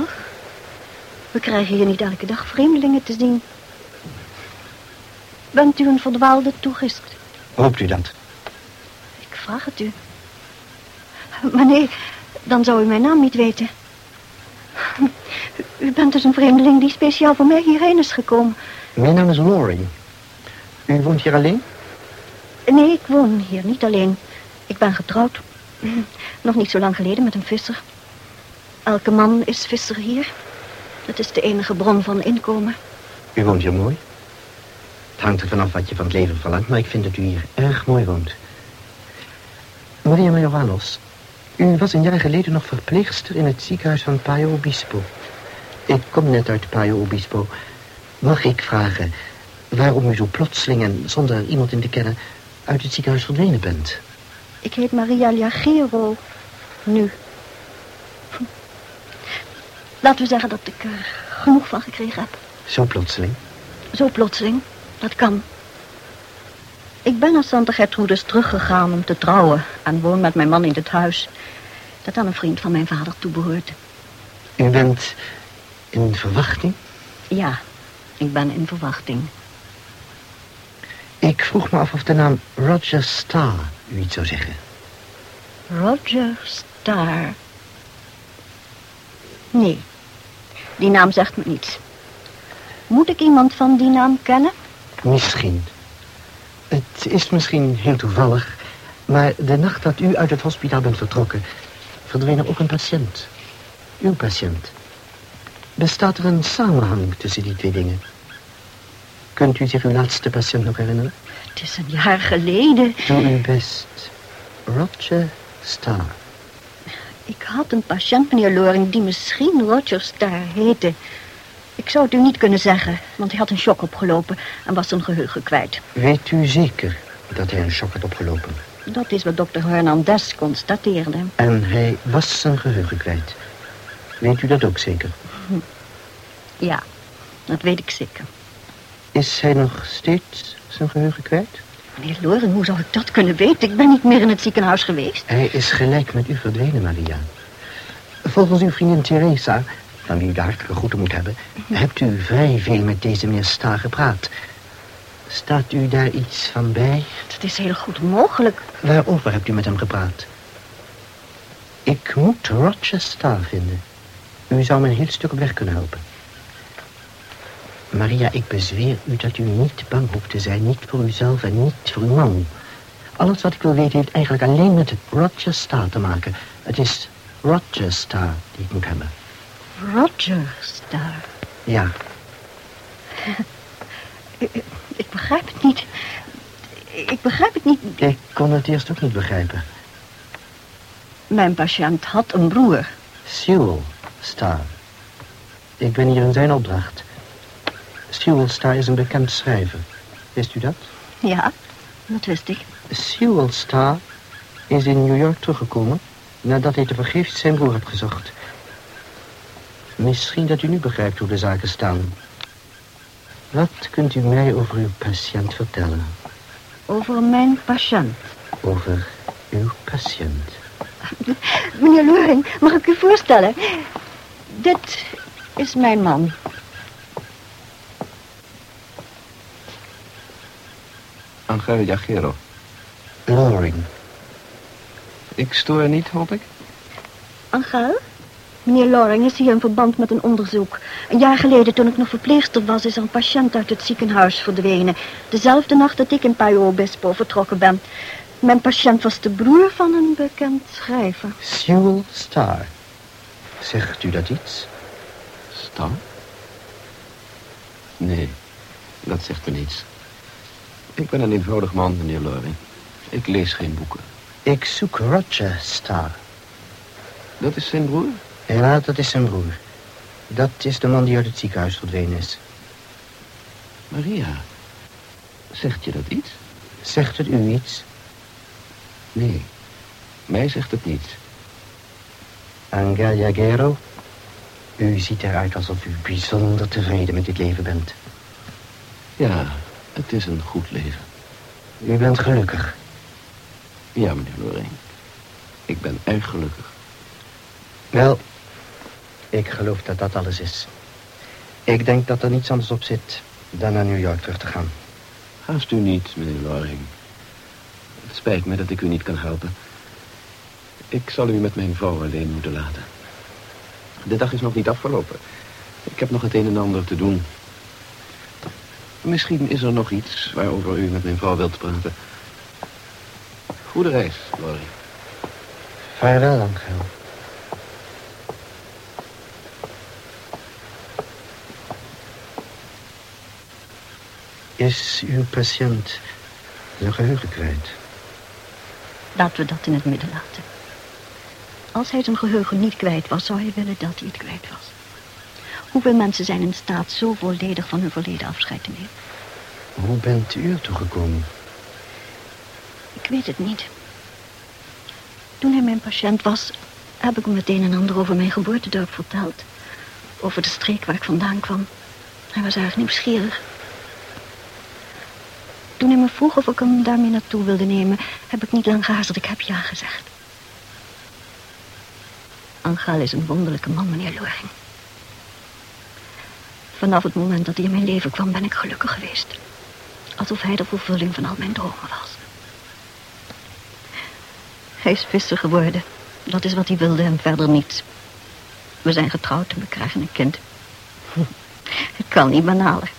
Speaker 13: We krijgen hier niet elke dag vreemdelingen te zien. Bent u een verdwaalde toerist?
Speaker 3: Hoopt u dat?
Speaker 13: Ik vraag het u. Maar nee, dan zou u mijn naam niet weten. U bent dus een vreemdeling die speciaal voor mij hierheen is gekomen.
Speaker 3: Mijn naam is Loring. U woont hier alleen?
Speaker 13: Nee, ik woon hier niet alleen. Ik ben getrouwd. Nog niet zo lang geleden met een visser. Elke man is visser hier. Dat is de enige bron van inkomen.
Speaker 3: U woont hier mooi. Het hangt er vanaf wat je van het leven verlangt, maar ik vind dat u hier erg mooi woont. Maria Majoranos, u was een jaar geleden nog verpleegster in het ziekenhuis van Paio Obispo. Ik kom net uit Paio Obispo. Mag ik vragen waarom u zo plotseling en zonder iemand in te kennen uit het ziekenhuis verdwenen bent?
Speaker 13: Ik heet Maria Liagero. Nu. Laten we zeggen dat ik er genoeg van gekregen heb.
Speaker 3: Zo plotseling?
Speaker 13: Zo plotseling. Dat kan. Ik ben naar Santa Gertrudis teruggegaan om te trouwen... en woon met mijn man in het huis... dat aan een vriend van mijn vader toebehoort.
Speaker 3: U bent in verwachting?
Speaker 13: Ja, ik ben in verwachting.
Speaker 3: Ik vroeg me af of de naam Roger Starr u iets zou zeggen.
Speaker 13: Roger Starr. Nee, die naam zegt me niets. Moet ik iemand van die naam kennen?
Speaker 3: Misschien. Het is misschien heel toevallig, maar de nacht dat u uit het hospitaal bent vertrokken, verdween er ook een patiënt. Uw patiënt. Bestaat er een samenhang tussen die twee dingen? Kunt u zich uw laatste patiënt nog herinneren?
Speaker 13: Het is een jaar geleden.
Speaker 3: Doe uw best. Roger Starr.
Speaker 13: Ik had een patiënt, meneer Loring, die misschien Roger Starr heette. Ik zou het u niet kunnen zeggen, want hij had een shock opgelopen en was zijn geheugen kwijt.
Speaker 3: Weet u zeker dat hij een shock had opgelopen?
Speaker 13: Dat is wat dokter Hernandez constateerde.
Speaker 3: En hij was zijn geheugen kwijt. Weet u dat ook zeker?
Speaker 13: Ja, dat weet ik zeker.
Speaker 3: Is hij nog steeds zijn geheugen kwijt?
Speaker 13: Meneer Loring, hoe zou ik dat kunnen weten? Ik ben niet meer in het ziekenhuis geweest.
Speaker 3: Hij is gelijk met u verdwenen, Maria. Volgens uw vriendin Teresa, van wie u de hartelijke groeten moet hebben... hebt u vrij veel met deze meneer Staar gepraat. Staat u daar iets van bij?
Speaker 13: Dat is heel goed mogelijk.
Speaker 3: Waarover hebt u met hem gepraat? Ik moet Roger Starr vinden. U zou me een heel stuk op weg kunnen helpen. Maria, ik bezweer u dat u niet bang hoeft te zijn. Niet voor uzelf en niet voor uw man. Alles wat ik wil weten heeft eigenlijk alleen met Roger Starr te maken. Het is Roger Starr die ik moet hebben.
Speaker 13: Roger Starr?
Speaker 3: Ja.
Speaker 13: ik, begrijp het niet. Ik begrijp het niet.
Speaker 3: Ik kon het eerst ook niet begrijpen.
Speaker 13: Mijn patiënt had een broer.
Speaker 3: Sewell Starr. Ik ben hier in zijn opdracht. Sewell Starr is een bekend schrijver. Wist u dat?
Speaker 13: Ja, dat wist ik.
Speaker 3: Sewell Starr is in New York teruggekomen... nadat hij tevergeefs zijn broer had gezocht. Misschien dat u nu begrijpt hoe de zaken staan. Wat kunt u mij over uw patiënt vertellen?
Speaker 13: Over mijn patiënt?
Speaker 3: Over uw patiënt.
Speaker 13: Meneer Loring, mag ik u voorstellen? Dit is mijn man.
Speaker 14: Angel Jagero.
Speaker 3: Loring.
Speaker 14: Ik stoor niet, hoop ik?
Speaker 13: Angel? Meneer Loring is hier in verband met een onderzoek. Een jaar geleden, toen ik nog verpleegster was, is er een patiënt uit het ziekenhuis verdwenen. Dezelfde nacht dat ik in Paio Obispo vertrokken ben. Mijn patiënt was de broer van een bekend schrijver.
Speaker 3: Sewell Starr. Zegt u dat iets?
Speaker 14: Star? Nee, dat zegt me niets. Ik ben een eenvoudig man, meneer Loring. Ik lees geen boeken.
Speaker 3: Ik zoek Roger Starr.
Speaker 14: Dat is zijn broer?
Speaker 3: Ja, dat is zijn broer. Dat is de man die uit het ziekenhuis verdwenen is.
Speaker 14: Maria, zegt je dat iets?
Speaker 3: Zegt het u iets?
Speaker 14: Nee, mij zegt het niets.
Speaker 3: Angel Jagero? U ziet eruit alsof u bijzonder tevreden met dit leven bent.
Speaker 14: Ja, het is een goed leven.
Speaker 3: U bent gelukkig.
Speaker 14: Ja, meneer Lorraine. Ik ben erg gelukkig.
Speaker 3: Wel, ik geloof dat dat alles is. Ik denk dat er niets anders op zit dan naar New York terug te gaan.
Speaker 14: Haast u niet, meneer Loring. Het spijt me dat ik u niet kan helpen. Ik zal u met mijn vrouw alleen moeten laten. De dag is nog niet afgelopen. Ik heb nog het een en ander te doen. Misschien is er nog iets waarover u met mijn vrouw wilt praten. Goede reis, Loring.
Speaker 3: Vaarwel, Angel. Is uw patiënt zijn geheugen kwijt?
Speaker 13: Laten we dat in het midden laten. Als hij zijn geheugen niet kwijt was, zou hij willen dat hij het kwijt was. Hoeveel mensen zijn in staat zo volledig van hun verleden afscheid te nemen?
Speaker 3: Hoe bent u ertoe gekomen?
Speaker 13: Ik weet het niet. Toen hij mijn patiënt was, heb ik hem het een en ander over mijn geboortedorp verteld. Over de streek waar ik vandaan kwam. Hij was erg nieuwsgierig. Toen hij me vroeg of ik hem daarmee naartoe wilde nemen, heb ik niet lang gehaast. Ik heb ja gezegd. Angel is een wonderlijke man, meneer Loring. Vanaf het moment dat hij in mijn leven kwam, ben ik gelukkig geweest. Alsof hij de vervulling van al mijn dromen was. Hij is visser geworden. Dat is wat hij wilde en verder niets. We zijn getrouwd en we krijgen een kind. Het kan niet banaler.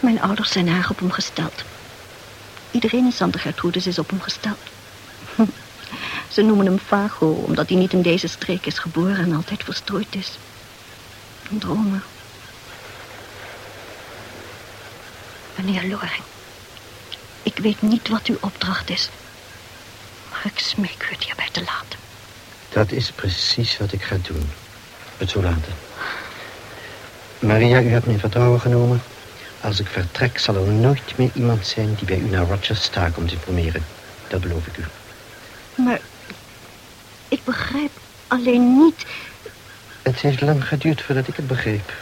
Speaker 13: Mijn ouders zijn erg op hem gesteld. Iedereen in Santa Gertrudis is op hem gesteld. Ze noemen hem Vago, omdat hij niet in deze streek is geboren en altijd verstrooid is. Een dromer. Meneer Loring, ik weet niet wat uw opdracht is. Maar ik smeek u het hierbij te laten.
Speaker 3: Dat is precies wat ik ga doen. Het zo laten. Maria, u hebt mijn vertrouwen genomen. Als ik vertrek zal er nooit meer iemand zijn die bij u naar Rochester komt informeren. Dat beloof ik u.
Speaker 13: Maar ik begrijp alleen niet...
Speaker 3: Het heeft lang geduurd voordat ik het begreep.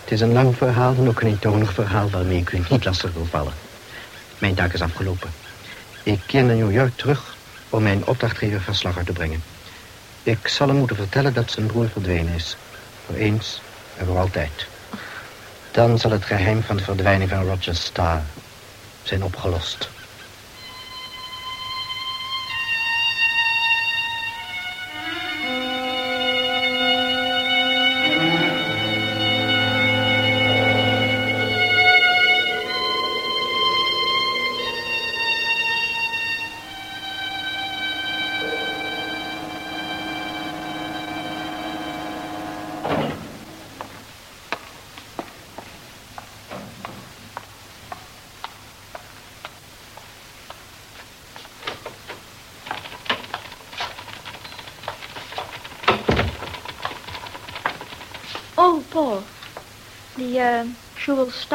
Speaker 3: Het is een lang verhaal en ook een eentonig verhaal waarmee ik u niet lastig wil vallen. Mijn taak is afgelopen. Ik keer naar New York terug om mijn opdrachtgever verslag uit te brengen. Ik zal hem moeten vertellen dat zijn broer verdwenen is. Voor eens en voor altijd. Dan zal het geheim van de verdwijning van Roger Starr zijn opgelost.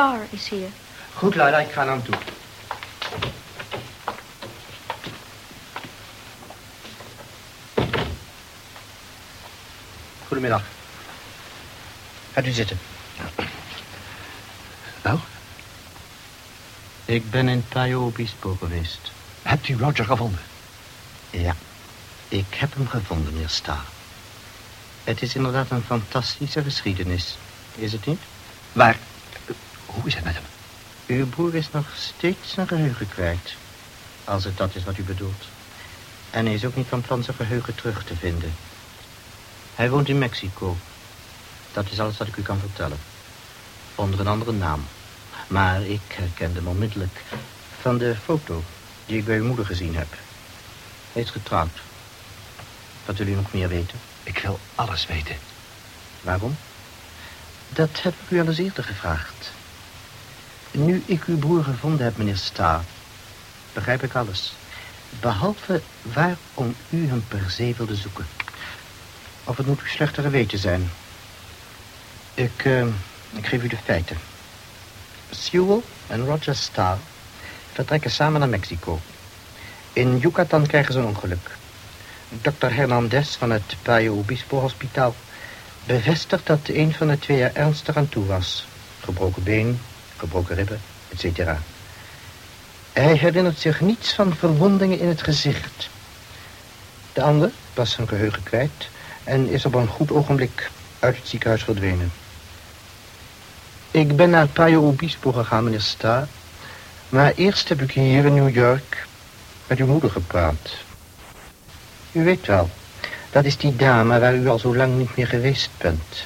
Speaker 2: Star is hier.
Speaker 3: Goed, Laila, ik ga naar hem toe. Goedemiddag. Gaat u zitten.
Speaker 1: Nou?
Speaker 3: Ik ben in Tayo Obispo geweest.
Speaker 1: Hebt u Roger gevonden?
Speaker 3: Ja, ik heb hem gevonden, meneer Starr. Het is inderdaad een fantastische geschiedenis, is het niet?
Speaker 1: Waar? Hoe is het met hem?
Speaker 3: Uw broer is nog steeds zijn geheugen kwijt. Als het dat is wat u bedoelt. En hij is ook niet van plan zijn geheugen terug te vinden. Hij woont in Mexico. Dat is alles wat ik u kan vertellen. Onder een andere naam. Maar ik herkende hem onmiddellijk van de foto die ik bij uw moeder gezien heb. Hij is getrouwd. Wat wil u nog meer weten?
Speaker 1: Ik wil alles weten.
Speaker 3: Waarom? Dat heb ik u al eens eerder gevraagd. Nu ik uw broer gevonden heb, meneer Starr, begrijp ik alles. Behalve waarom u hem per se wilde zoeken. Of het moet uw slechtere weten zijn. Ik, uh, ik geef u de feiten. Sewell en Roger Starr vertrekken samen naar Mexico. In Yucatan krijgen ze een ongeluk. Dokter Hernandez van het Payo Obispo Hospitaal bevestigt dat een van de twee er ernstig aan toe was. Gebroken been, gebroken ribben, etc. Hij herinnert zich niets van verwondingen in het gezicht. De ander was zijn geheugen kwijt en is op een goed ogenblik uit het ziekenhuis verdwenen. Ik ben naar Payo Obispo gegaan, meneer Sta. Maar eerst heb ik hier in New York met uw moeder gepraat. U weet wel, dat is die dame waar u al zo lang niet meer geweest bent.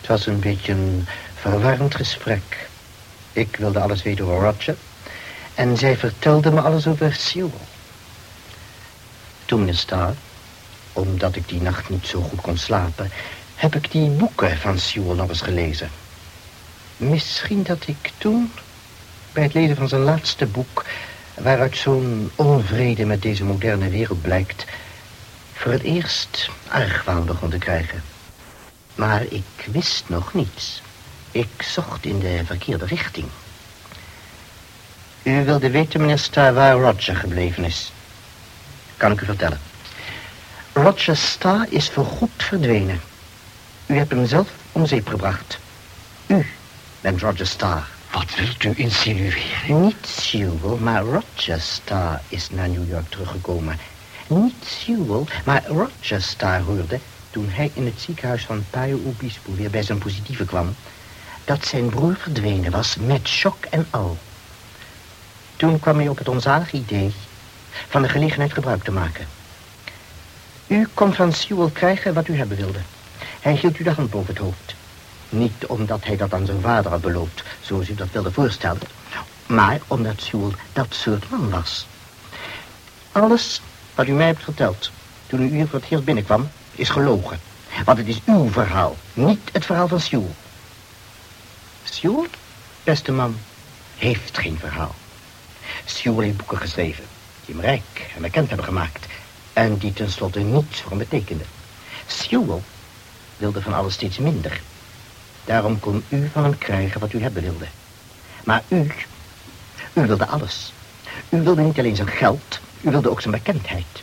Speaker 3: Het was een beetje een verwarrend gesprek. Ik wilde alles weten over Roger. En zij vertelde me alles over Sewell. Toen, meneer Starr, omdat ik die nacht niet zo goed kon slapen... heb ik die boeken van Sewell nog eens gelezen. Misschien dat ik toen, bij het lezen van zijn laatste boek... waaruit zo'n onvrede met deze moderne wereld blijkt... voor het eerst argwaan begon te krijgen. Maar ik wist nog niets. Ik zocht in de verkeerde richting. U wilde weten, meneer Starr, waar Roger gebleven is. Kan ik u vertellen. Roger Starr is voorgoed verdwenen. U hebt hem zelf om zeep gebracht. U bent Roger Starr.
Speaker 1: Wat wilt u insinueren?
Speaker 3: Niet Sewell, maar Roger Starr is naar New York teruggekomen. Niet Sewell, maar Roger Starr hoorde... toen hij in het ziekenhuis van Payo Obispo weer bij zijn positieve kwam... dat zijn broer verdwenen was met shock en al. Toen kwam hij op het onzalige idee van de gelegenheid gebruik te maken. U kon van Sewell krijgen wat u hebben wilde. Hij hield u de hand boven het hoofd. Niet omdat hij dat aan zijn vader had beloofd, zoals u dat wilde voorstellen. Maar omdat Sewell dat soort man was. Alles wat u mij hebt verteld toen u hier voor het eerst binnenkwam, is gelogen. Want het is uw verhaal, niet het verhaal van Sewell. Sewell, beste man, heeft geen verhaal. Sewell heeft boeken geschreven die hem rijk en bekend hebben gemaakt... en die tenslotte niets voor hem betekenden. Sewell wilde van alles steeds minder. Daarom kon u van hem krijgen wat u hebben wilde. Maar u, u wilde alles. U wilde niet alleen zijn geld, u wilde ook zijn bekendheid.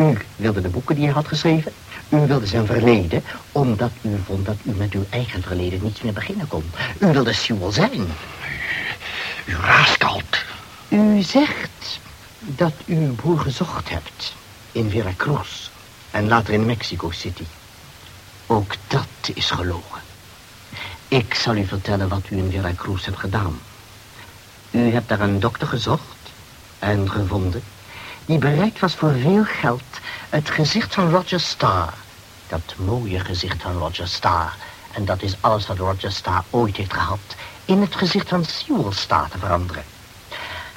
Speaker 3: U wilde de boeken die hij had geschreven. U wilde zijn verleden, omdat u vond dat u met uw eigen verleden niets meer beginnen kon. U wilde Sewell zijn.
Speaker 1: U raaskalt.
Speaker 3: U zegt dat u uw broer gezocht hebt in Veracruz en later in Mexico City. Ook dat is gelogen. Ik zal u vertellen wat u in Veracruz hebt gedaan. U hebt daar een dokter gezocht en gevonden... die bereid was voor veel geld het gezicht van Roger Starr... dat mooie gezicht van Roger Starr... en dat is alles wat Roger Starr ooit heeft gehad... in het gezicht van Sewell Starr te veranderen.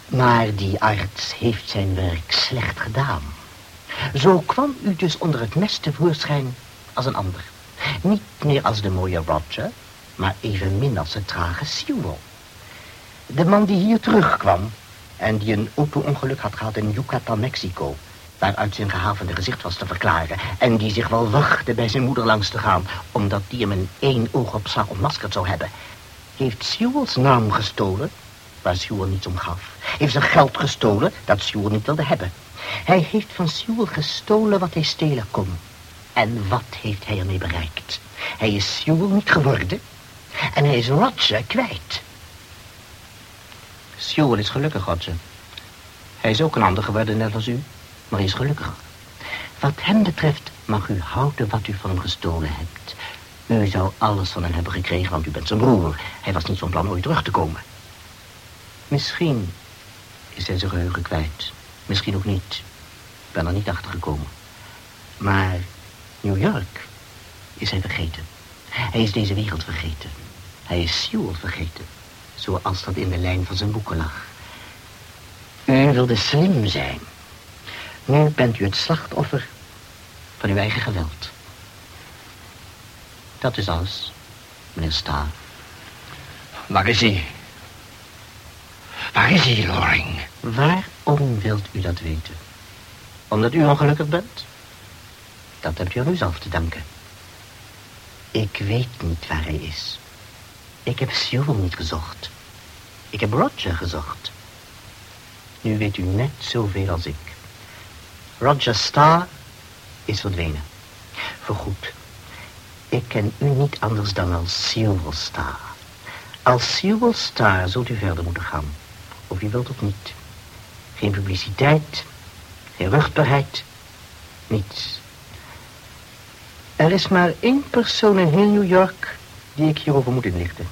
Speaker 3: Maar die arts heeft zijn werk slecht gedaan. Zo kwam u dus onder het mes tevoorschijn als een ander. Niet meer als de mooie Roger, maar evenmin als de trage Sewell. De man die hier terugkwam en die een auto-ongeluk had gehad in Yucatan, Mexico... waaruit zijn gehavende gezicht was te verklaren... en die zich wel wachtte bij zijn moeder langs te gaan... omdat die hem in één oogopslag ontmaskerd zou hebben... heeft Sewell's naam gestolen waar Sewell niets om gaf. Heeft zijn geld gestolen dat Sewell niet wilde hebben. Hij heeft van Sewell gestolen wat hij stelen kon. En wat heeft hij ermee bereikt? Hij is Sewell niet geworden. En hij is Roger kwijt. Sewell is gelukkig, Roger. Hij is ook een ander geworden, net als u. Maar hij is gelukkig. Wat hem betreft mag u houden wat u van hem gestolen hebt. U zou alles van hem hebben gekregen, want u bent zijn broer. Hij was niet van plan ooit terug te komen. Misschien is hij zijn geheugen kwijt. Misschien ook niet. Ik ben er niet achter gekomen. Maar New York is hij vergeten. Hij is deze wereld vergeten. Hij is Sewell vergeten. Zoals dat in de lijn van zijn boeken lag. U wilde slim zijn. Nu bent u het slachtoffer van uw eigen geweld. Dat is alles, meneer Starr.
Speaker 1: Waar is hij? Waar is hij, Loring?
Speaker 3: Waarom wilt u dat weten? Omdat u ongelukkig bent? Dat hebt u aan uzelf te danken. Ik weet niet waar hij is. Ik heb Sewell niet gezocht. Ik heb Roger gezocht. Nu weet u net zoveel als ik. Roger Starr is verdwenen. Voorgoed. Ik ken u niet anders dan als Silver Star. Als Silver Star zult u verder moeten gaan. Of u wilt het niet. Geen publiciteit, geen ruchtbaarheid, niets. Er is maar één persoon in heel New York die ik hierover moet inlichten.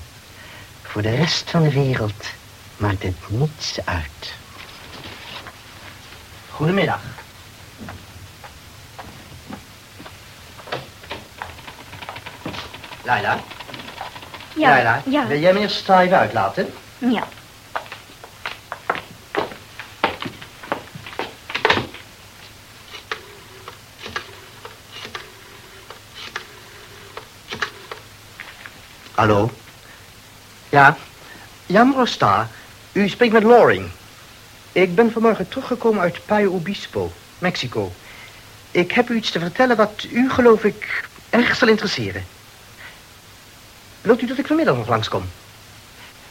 Speaker 3: Voor de rest van de wereld maakt het niets uit. Goedemiddag. Laila?
Speaker 2: Ja,
Speaker 3: Laila,
Speaker 2: ja.
Speaker 3: wil jij meneer Starr even uitlaten?
Speaker 2: Ja.
Speaker 3: Hallo? Ja? Ja, mevrouw Starr. U spreekt met Loring. Ik ben vanmorgen teruggekomen uit Payo Obispo, Mexico. Ik heb u iets te vertellen wat u, geloof ik, erg zal interesseren. Wilt u dat ik vanmiddag nog langskom?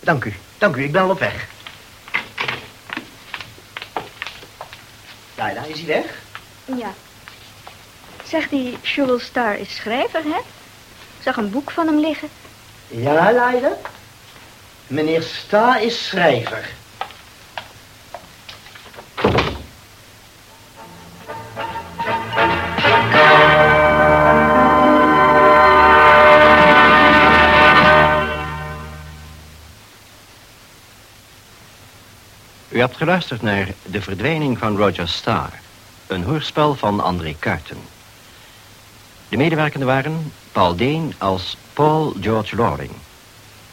Speaker 3: Dank u, dank u. Ik ben al op weg. Laila, is hij weg?
Speaker 2: Ja. Zeg, die Jewel Star is schrijver, hè? Ik zag een boek van hem liggen.
Speaker 3: Ja, Laila? Meneer Sta is schrijver.
Speaker 15: U hebt geluisterd naar De Verdwijning van Roger Starr, een hoorspel van André Kuiten. De medewerkenden waren Paul Deen als Paul George Loring,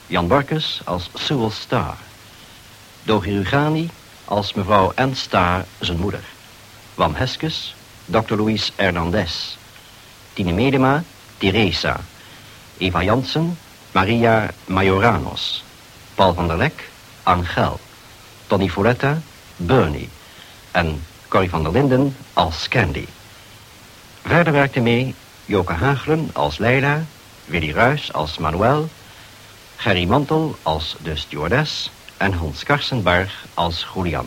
Speaker 15: Jan Borkes als Sewell Starr, Dogi Rugani als mevrouw Ann Starr, zijn moeder, Wam Heskes, Dr. Luis Hernandez, Tine Medema, Teresa, Eva Jansen, Maria Majoranos, Paul van der Lek, Angel, Tony Folletta, Bernie. En Corrie van der Linden als Candy. Verder werkte mee Joke Hagelen als Leila, Willy Ruys als Manuel, Gerry Mantel als de stewardess en Hans Karsenberg als Julian.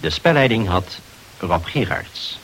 Speaker 15: De spelleiding had Rob Gerards.